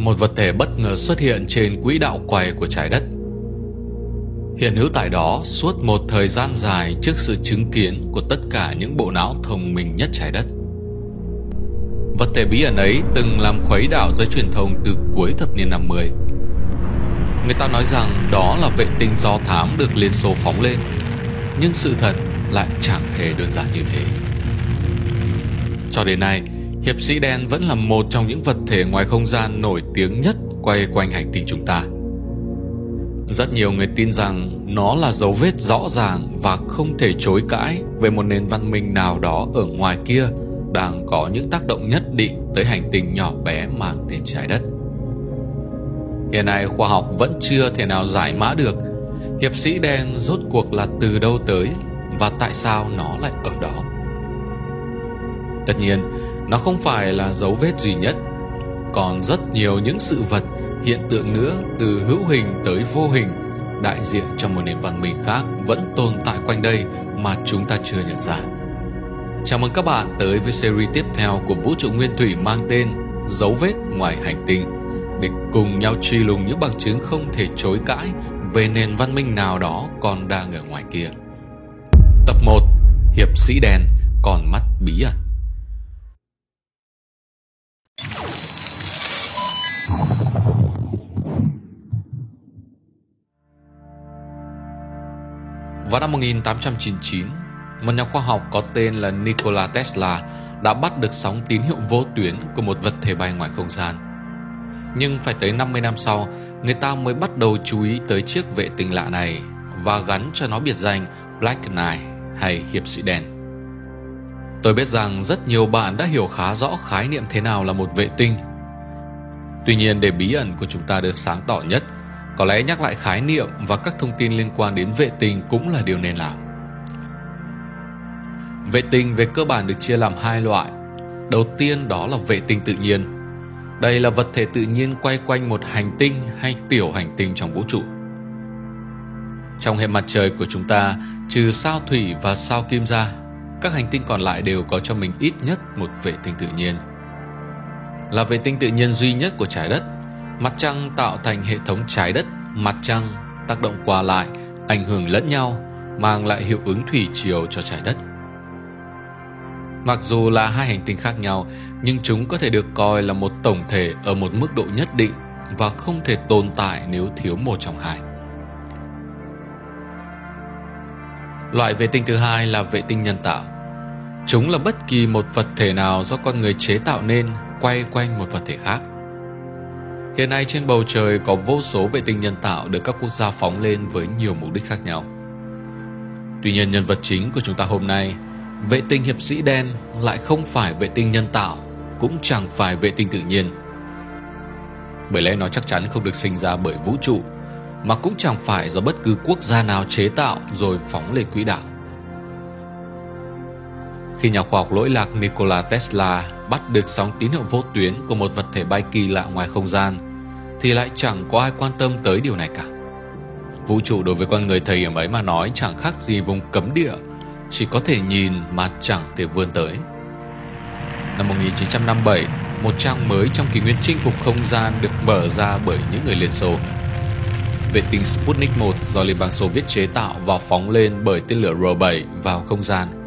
một vật thể bất ngờ xuất hiện trên quỹ đạo quay của trái đất. Hiện hữu tại đó suốt một thời gian dài trước sự chứng kiến của tất cả những bộ não thông minh nhất trái đất. Vật thể bí ẩn ấy từng làm khuấy đảo giới truyền thông từ cuối thập niên 50. Người ta nói rằng đó là vệ tinh do thám được Liên Xô phóng lên, nhưng sự thật lại chẳng hề đơn giản như thế. Cho đến nay, Hiệp sĩ đen vẫn là một trong những vật thể ngoài không gian nổi tiếng nhất quay quanh hành tinh chúng ta. Rất nhiều người tin rằng nó là dấu vết rõ ràng và không thể chối cãi về một nền văn minh nào đó ở ngoài kia đang có những tác động nhất định tới hành tinh nhỏ bé mang tên trái đất. Hiện nay khoa học vẫn chưa thể nào giải mã được hiệp sĩ đen rốt cuộc là từ đâu tới và tại sao nó lại ở đó. Tất nhiên, nó không phải là dấu vết duy nhất, còn rất nhiều những sự vật, hiện tượng nữa từ hữu hình tới vô hình đại diện cho một nền văn minh khác vẫn tồn tại quanh đây mà chúng ta chưa nhận ra. Chào mừng các bạn tới với series tiếp theo của vũ trụ nguyên thủy mang tên Dấu vết ngoài hành tinh để cùng nhau truy lùng những bằng chứng không thể chối cãi về nền văn minh nào đó còn đang ở ngoài kia. Tập 1 Hiệp sĩ đen Còn mắt bí ẩn Vào năm 1899, một nhà khoa học có tên là Nikola Tesla đã bắt được sóng tín hiệu vô tuyến của một vật thể bay ngoài không gian. Nhưng phải tới 50 năm sau, người ta mới bắt đầu chú ý tới chiếc vệ tinh lạ này và gắn cho nó biệt danh Black Knight hay hiệp sĩ đen. Tôi biết rằng rất nhiều bạn đã hiểu khá rõ khái niệm thế nào là một vệ tinh. Tuy nhiên để bí ẩn của chúng ta được sáng tỏ nhất – có lẽ nhắc lại khái niệm và các thông tin liên quan đến vệ tinh cũng là điều nên làm. Vệ tinh về cơ bản được chia làm hai loại. Đầu tiên đó là vệ tinh tự nhiên. Đây là vật thể tự nhiên quay quanh một hành tinh hay tiểu hành tinh trong vũ trụ. Trong hệ mặt trời của chúng ta, trừ sao thủy và sao kim ra, các hành tinh còn lại đều có cho mình ít nhất một vệ tinh tự nhiên. Là vệ tinh tự nhiên duy nhất của trái đất Mặt trăng tạo thành hệ thống trái đất, mặt trăng tác động qua lại, ảnh hưởng lẫn nhau, mang lại hiệu ứng thủy triều cho trái đất. Mặc dù là hai hành tinh khác nhau, nhưng chúng có thể được coi là một tổng thể ở một mức độ nhất định và không thể tồn tại nếu thiếu một trong hai. Loại vệ tinh thứ hai là vệ tinh nhân tạo. Chúng là bất kỳ một vật thể nào do con người chế tạo nên quay quanh một vật thể khác. Hiện nay trên bầu trời có vô số vệ tinh nhân tạo được các quốc gia phóng lên với nhiều mục đích khác nhau. Tuy nhiên nhân vật chính của chúng ta hôm nay, vệ tinh hiệp sĩ đen lại không phải vệ tinh nhân tạo, cũng chẳng phải vệ tinh tự nhiên. Bởi lẽ nó chắc chắn không được sinh ra bởi vũ trụ, mà cũng chẳng phải do bất cứ quốc gia nào chế tạo rồi phóng lên quỹ đạo. Khi nhà khoa học lỗi lạc Nikola Tesla bắt được sóng tín hiệu vô tuyến của một vật thể bay kỳ lạ ngoài không gian, thì lại chẳng có ai quan tâm tới điều này cả. Vũ trụ đối với con người thời điểm ấy mà nói chẳng khác gì vùng cấm địa, chỉ có thể nhìn mà chẳng thể vươn tới. Năm 1957, một trang mới trong kỷ nguyên chinh phục không gian được mở ra bởi những người Liên Xô. Vệ tinh Sputnik 1 do Liên bang Xô Viết chế tạo và phóng lên bởi tên lửa R-7 vào không gian –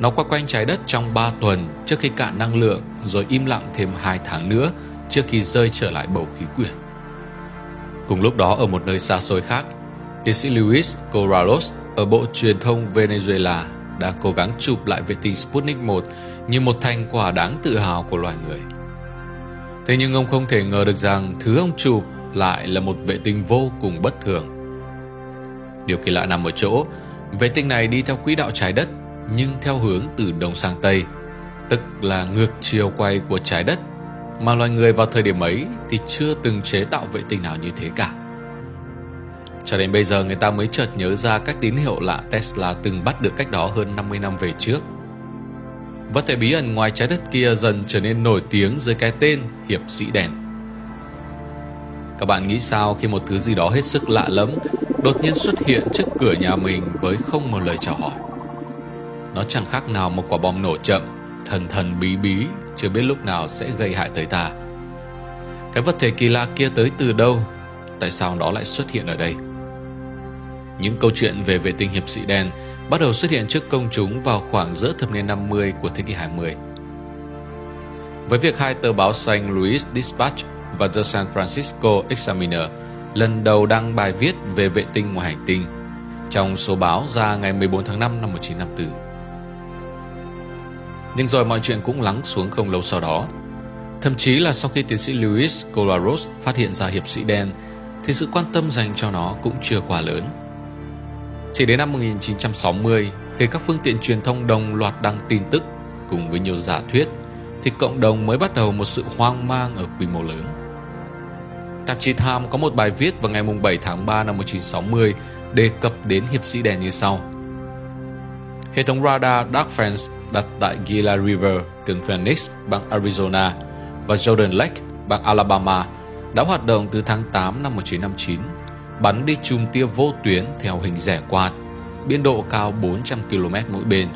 nó quay quanh trái đất trong 3 tuần trước khi cạn năng lượng rồi im lặng thêm 2 tháng nữa trước khi rơi trở lại bầu khí quyển. Cùng lúc đó ở một nơi xa xôi khác, tiến sĩ Luis Corrales ở Bộ Truyền thông Venezuela đang cố gắng chụp lại vệ tinh Sputnik 1 như một thành quả đáng tự hào của loài người. Thế nhưng ông không thể ngờ được rằng thứ ông chụp lại là một vệ tinh vô cùng bất thường. Điều kỳ lạ nằm ở chỗ, vệ tinh này đi theo quỹ đạo trái đất nhưng theo hướng từ đông sang tây, tức là ngược chiều quay của trái đất, mà loài người vào thời điểm ấy thì chưa từng chế tạo vệ tinh nào như thế cả. Cho đến bây giờ người ta mới chợt nhớ ra các tín hiệu lạ Tesla từng bắt được cách đó hơn 50 năm về trước. Vật thể bí ẩn ngoài trái đất kia dần trở nên nổi tiếng dưới cái tên Hiệp sĩ đèn. Các bạn nghĩ sao khi một thứ gì đó hết sức lạ lẫm đột nhiên xuất hiện trước cửa nhà mình với không một lời chào hỏi? Nó chẳng khác nào một quả bom nổ chậm, thần thần bí bí, chưa biết lúc nào sẽ gây hại tới ta. Cái vật thể kỳ lạ kia tới từ đâu? Tại sao nó lại xuất hiện ở đây? Những câu chuyện về vệ tinh hiệp sĩ đen bắt đầu xuất hiện trước công chúng vào khoảng giữa thập niên 50 của thế kỷ 20. Với việc hai tờ báo xanh Louis Dispatch và The San Francisco Examiner lần đầu đăng bài viết về vệ tinh ngoài hành tinh trong số báo ra ngày 14 tháng 5 năm 1954. Nhưng rồi mọi chuyện cũng lắng xuống không lâu sau đó. Thậm chí là sau khi tiến sĩ Louis Colaros phát hiện ra hiệp sĩ đen thì sự quan tâm dành cho nó cũng chưa quá lớn. Chỉ đến năm 1960, khi các phương tiện truyền thông đồng loạt đăng tin tức cùng với nhiều giả thuyết, thì cộng đồng mới bắt đầu một sự hoang mang ở quy mô lớn. Tạp chí Time có một bài viết vào ngày 7 tháng 3 năm 1960 đề cập đến hiệp sĩ đen như sau. Hệ thống radar Dark Fence đặt tại Gila River, gần Phoenix, bang Arizona và Jordan Lake, bang Alabama đã hoạt động từ tháng 8 năm 1959, bắn đi chùm tia vô tuyến theo hình rẻ quạt, biên độ cao 400 km mỗi bên.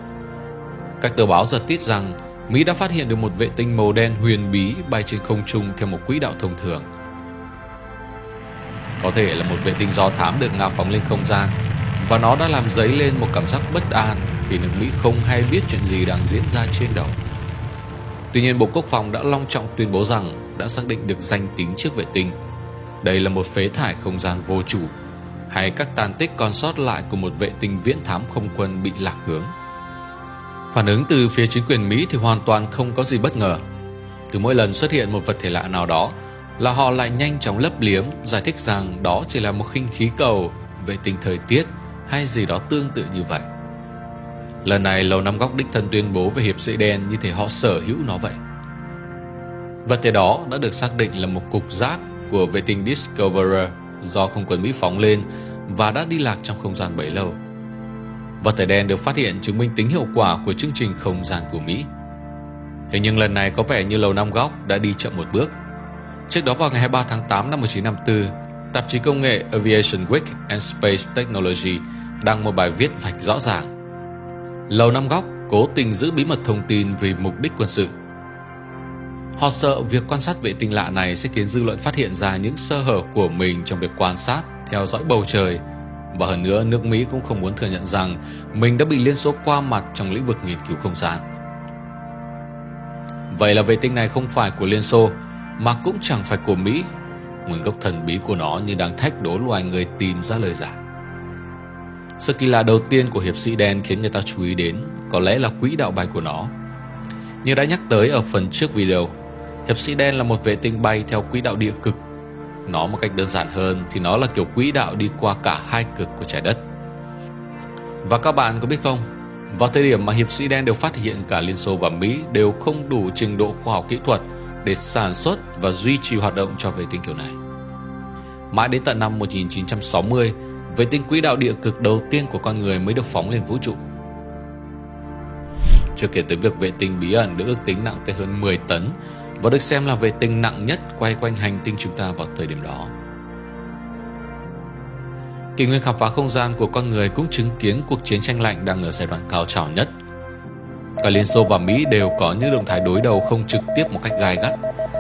Các tờ báo giật tít rằng Mỹ đã phát hiện được một vệ tinh màu đen huyền bí bay trên không trung theo một quỹ đạo thông thường. Có thể là một vệ tinh do thám được Nga phóng lên không gian và nó đã làm dấy lên một cảm giác bất an khi nước Mỹ không hay biết chuyện gì đang diễn ra trên đầu. Tuy nhiên Bộ Quốc phòng đã long trọng tuyên bố rằng đã xác định được danh tính chiếc vệ tinh. Đây là một phế thải không gian vô chủ hay các tàn tích còn sót lại của một vệ tinh viễn thám không quân bị lạc hướng. Phản ứng từ phía chính quyền Mỹ thì hoàn toàn không có gì bất ngờ. Cứ mỗi lần xuất hiện một vật thể lạ nào đó là họ lại nhanh chóng lấp liếm giải thích rằng đó chỉ là một khinh khí cầu, vệ tinh thời tiết hay gì đó tương tự như vậy. Lần này Lầu Năm Góc đích thân tuyên bố về hiệp sĩ đen như thể họ sở hữu nó vậy. Vật thể đó đã được xác định là một cục rác của vệ tinh Discoverer do không quân Mỹ phóng lên và đã đi lạc trong không gian bấy lâu. Vật thể đen được phát hiện chứng minh tính hiệu quả của chương trình không gian của Mỹ. Thế nhưng lần này có vẻ như Lầu Năm Góc đã đi chậm một bước. Trước đó vào ngày 23 tháng 8 năm 1954, tạp chí công nghệ Aviation Week and Space Technology đăng một bài viết vạch rõ ràng Lầu Năm Góc cố tình giữ bí mật thông tin vì mục đích quân sự. Họ sợ việc quan sát vệ tinh lạ này sẽ khiến dư luận phát hiện ra những sơ hở của mình trong việc quan sát, theo dõi bầu trời. Và hơn nữa, nước Mỹ cũng không muốn thừa nhận rằng mình đã bị Liên Xô qua mặt trong lĩnh vực nghiên cứu không gian. Vậy là vệ tinh này không phải của Liên Xô, mà cũng chẳng phải của Mỹ. Nguồn gốc thần bí của nó như đang thách đố loài người tìm ra lời giải. Sự kỳ lạ đầu tiên của hiệp sĩ đen khiến người ta chú ý đến có lẽ là quỹ đạo bay của nó. Như đã nhắc tới ở phần trước video, hiệp sĩ đen là một vệ tinh bay theo quỹ đạo địa cực. Nó một cách đơn giản hơn thì nó là kiểu quỹ đạo đi qua cả hai cực của trái đất. Và các bạn có biết không, vào thời điểm mà hiệp sĩ đen được phát hiện cả Liên Xô và Mỹ đều không đủ trình độ khoa học kỹ thuật để sản xuất và duy trì hoạt động cho vệ tinh kiểu này. Mãi đến tận năm 1960, vệ tinh quỹ đạo địa cực đầu tiên của con người mới được phóng lên vũ trụ. Chưa kể tới việc vệ tinh bí ẩn được ước tính nặng tới hơn 10 tấn và được xem là vệ tinh nặng nhất quay quanh hành tinh chúng ta vào thời điểm đó. Kỷ nguyên khám phá không gian của con người cũng chứng kiến cuộc chiến tranh lạnh đang ở giai đoạn cao trào nhất. Cả Liên Xô và Mỹ đều có những động thái đối đầu không trực tiếp một cách gai gắt,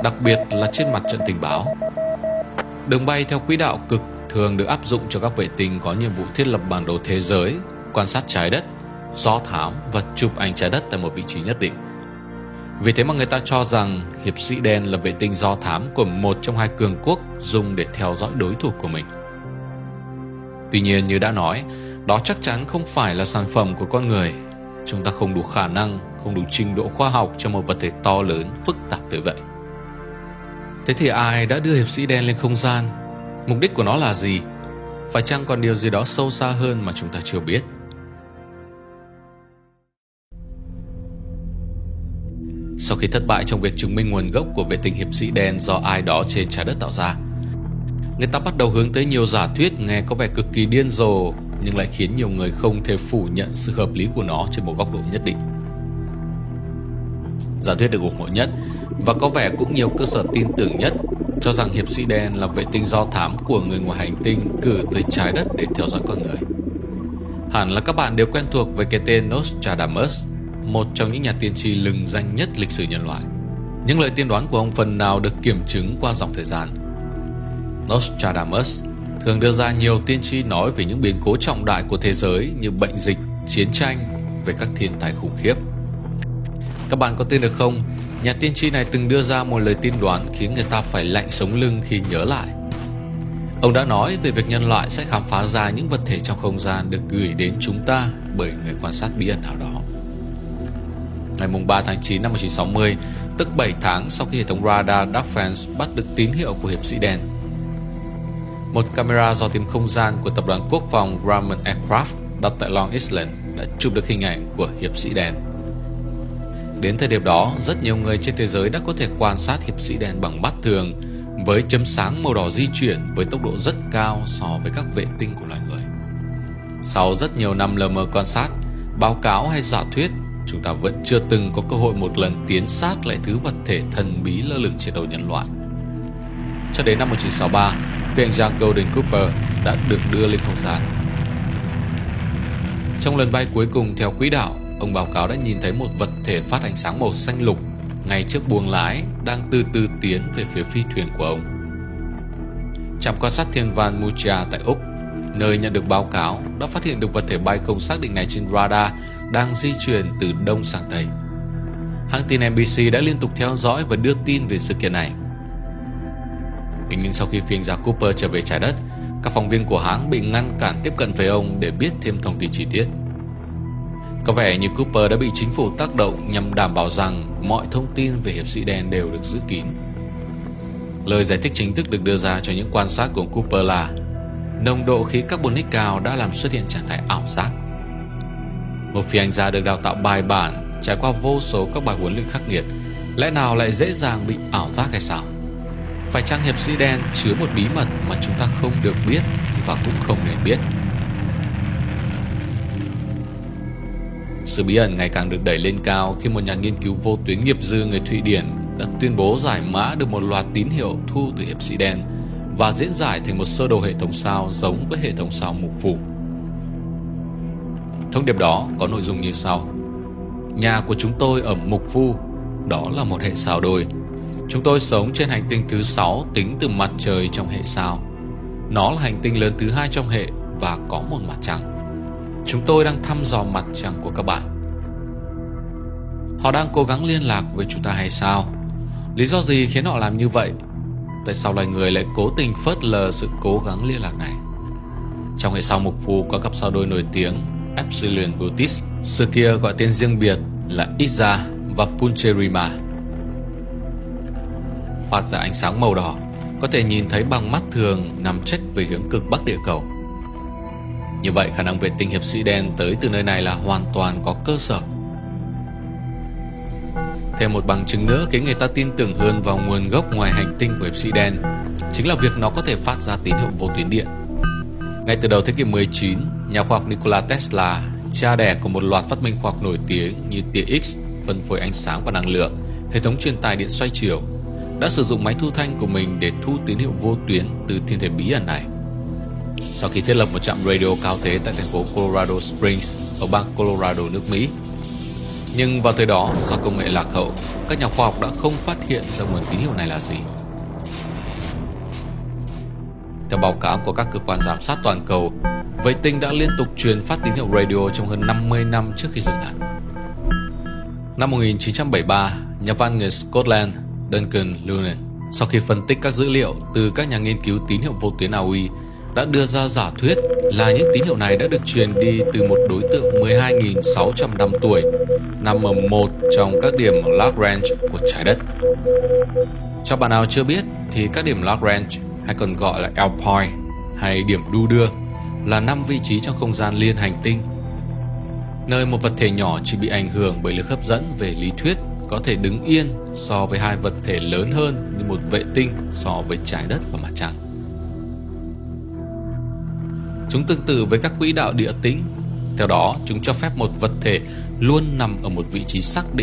đặc biệt là trên mặt trận tình báo. Đường bay theo quỹ đạo cực thường được áp dụng cho các vệ tinh có nhiệm vụ thiết lập bản đồ thế giới, quan sát trái đất, do thám và chụp ảnh trái đất tại một vị trí nhất định. Vì thế mà người ta cho rằng hiệp sĩ đen là vệ tinh do thám của một trong hai cường quốc dùng để theo dõi đối thủ của mình. Tuy nhiên như đã nói, đó chắc chắn không phải là sản phẩm của con người. Chúng ta không đủ khả năng, không đủ trình độ khoa học cho một vật thể to lớn, phức tạp tới vậy. Thế thì ai đã đưa hiệp sĩ đen lên không gian Mục đích của nó là gì? Phải chăng còn điều gì đó sâu xa hơn mà chúng ta chưa biết? Sau khi thất bại trong việc chứng minh nguồn gốc của vệ tinh hiệp sĩ đen do ai đó trên trái đất tạo ra, người ta bắt đầu hướng tới nhiều giả thuyết nghe có vẻ cực kỳ điên rồ nhưng lại khiến nhiều người không thể phủ nhận sự hợp lý của nó trên một góc độ nhất định. Giả thuyết được ủng hộ nhất và có vẻ cũng nhiều cơ sở tin tưởng nhất cho rằng hiệp sĩ đen là vệ tinh do thám của người ngoài hành tinh cử tới trái đất để theo dõi con người. Hẳn là các bạn đều quen thuộc với cái tên Nostradamus, một trong những nhà tiên tri lừng danh nhất lịch sử nhân loại. Những lời tiên đoán của ông phần nào được kiểm chứng qua dòng thời gian. Nostradamus thường đưa ra nhiều tiên tri nói về những biến cố trọng đại của thế giới như bệnh dịch, chiến tranh, về các thiên tai khủng khiếp. Các bạn có tin được không? Nhà tiên tri này từng đưa ra một lời tiên đoán khiến người ta phải lạnh sống lưng khi nhớ lại. Ông đã nói về việc nhân loại sẽ khám phá ra những vật thể trong không gian được gửi đến chúng ta bởi người quan sát bí ẩn nào đó. Ngày 3 tháng 9 năm 1960, tức 7 tháng sau khi hệ thống radar Defense bắt được tín hiệu của hiệp sĩ đen. Một camera do tìm không gian của tập đoàn quốc phòng Grumman Aircraft đặt tại Long Island đã chụp được hình ảnh của hiệp sĩ đen. Đến thời điểm đó, rất nhiều người trên thế giới đã có thể quan sát hiệp sĩ đen bằng mắt thường với chấm sáng màu đỏ di chuyển với tốc độ rất cao so với các vệ tinh của loài người. Sau rất nhiều năm lờ mờ quan sát, báo cáo hay giả thuyết, chúng ta vẫn chưa từng có cơ hội một lần tiến sát lại thứ vật thể thần bí lơ lửng trên đầu nhân loại. Cho đến năm 1963, phi hành gia Golden Cooper đã được đưa lên không gian. Trong lần bay cuối cùng theo quỹ đạo, ông báo cáo đã nhìn thấy một vật thể phát ánh sáng màu xanh lục ngay trước buồng lái đang từ từ tiến về phía phi thuyền của ông. Trạm quan sát thiên văn Mucha tại Úc, nơi nhận được báo cáo, đã phát hiện được vật thể bay không xác định này trên radar đang di chuyển từ đông sang tây. Hãng tin NBC đã liên tục theo dõi và đưa tin về sự kiện này. Nhưng sau khi phiên gia Cooper trở về trái đất, các phóng viên của hãng bị ngăn cản tiếp cận với ông để biết thêm thông tin chi tiết. Có vẻ như Cooper đã bị chính phủ tác động nhằm đảm bảo rằng mọi thông tin về hiệp sĩ đen đều được giữ kín. Lời giải thích chính thức được đưa ra cho những quan sát của Cooper là nồng độ khí carbonic cao đã làm xuất hiện trạng thái ảo giác. Một phi hành gia được đào tạo bài bản, trải qua vô số các bài huấn luyện khắc nghiệt, lẽ nào lại dễ dàng bị ảo giác hay sao? Phải chăng hiệp sĩ đen chứa một bí mật mà chúng ta không được biết và cũng không nên biết? Sự bí ẩn ngày càng được đẩy lên cao khi một nhà nghiên cứu vô tuyến nghiệp dư người Thụy Điển đã tuyên bố giải mã được một loạt tín hiệu thu từ hiệp sĩ đen và diễn giải thành một sơ đồ hệ thống sao giống với hệ thống sao mục phủ. Thông điệp đó có nội dung như sau. Nhà của chúng tôi ở Mục Phu, đó là một hệ sao đôi Chúng tôi sống trên hành tinh thứ 6 tính từ mặt trời trong hệ sao. Nó là hành tinh lớn thứ hai trong hệ và có một mặt trăng. Chúng tôi đang thăm dò mặt trăng của các bạn. Họ đang cố gắng liên lạc với chúng ta hay sao? Lý do gì khiến họ làm như vậy? Tại sao loài người lại cố tình phớt lờ sự cố gắng liên lạc này? Trong hệ sao mục phù có cặp sao đôi nổi tiếng Epsilon Bootis, xưa kia gọi tên riêng biệt là Iza và Puncherima phát ra ánh sáng màu đỏ, có thể nhìn thấy bằng mắt thường nằm trách về hướng cực bắc địa cầu. Như vậy khả năng vệ tinh hiệp sĩ đen tới từ nơi này là hoàn toàn có cơ sở. Thêm một bằng chứng nữa khiến người ta tin tưởng hơn vào nguồn gốc ngoài hành tinh của hiệp sĩ đen chính là việc nó có thể phát ra tín hiệu vô tuyến điện. Ngay từ đầu thế kỷ 19, nhà khoa học Nikola Tesla, cha đẻ của một loạt phát minh khoa học nổi tiếng như tia X, phân phối ánh sáng và năng lượng, hệ thống truyền tải điện xoay chiều, đã sử dụng máy thu thanh của mình để thu tín hiệu vô tuyến từ thiên thể bí ẩn này. Sau khi thiết lập một trạm radio cao thế tại thành phố Colorado Springs ở bang Colorado nước Mỹ. Nhưng vào thời đó, do công nghệ lạc hậu, các nhà khoa học đã không phát hiện ra nguồn tín hiệu này là gì. Theo báo cáo của các cơ quan giám sát toàn cầu, vệ tinh đã liên tục truyền phát tín hiệu radio trong hơn 50 năm trước khi dừng hẳn. Năm 1973, nhà văn người Scotland Duncan Lunan sau khi phân tích các dữ liệu từ các nhà nghiên cứu tín hiệu vô tuyến AOI đã đưa ra giả thuyết là những tín hiệu này đã được truyền đi từ một đối tượng 12.600 năm tuổi, nằm ở một trong các điểm Lagrange của trái đất. Cho bạn nào chưa biết thì các điểm Lagrange, hay còn gọi là L point, hay điểm đu đưa, là năm vị trí trong không gian liên hành tinh, nơi một vật thể nhỏ chỉ bị ảnh hưởng bởi lực hấp dẫn về lý thuyết, có thể đứng yên so với hai vật thể lớn hơn như một vệ tinh so với trái đất và mặt trăng. Chúng tương tự với các quỹ đạo địa tĩnh. Theo đó, chúng cho phép một vật thể luôn nằm ở một vị trí xác định